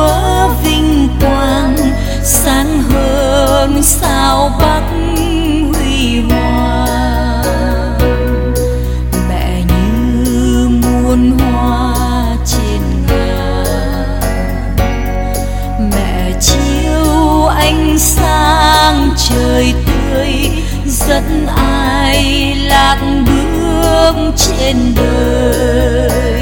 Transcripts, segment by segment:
chúa vinh quang, sáng hơn sao bắc huy hoàng. Mẹ như muôn hoa trên ngàn. Mẹ chiếu ánh sáng trời tươi, dẫn ai lạc bước trên đời?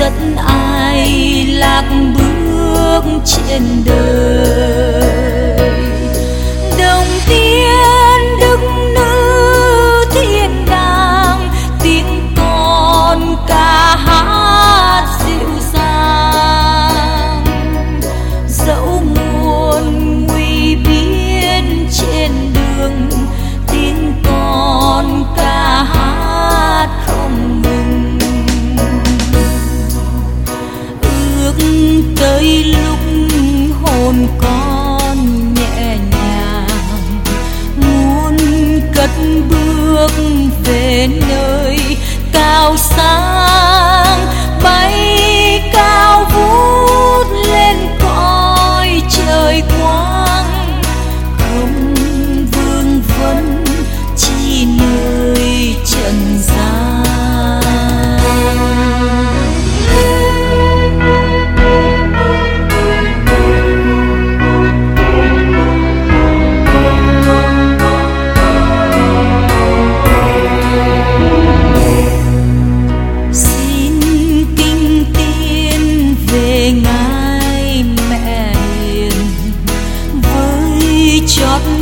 Dẫn ai lạc bước trên đời bước về nơi счет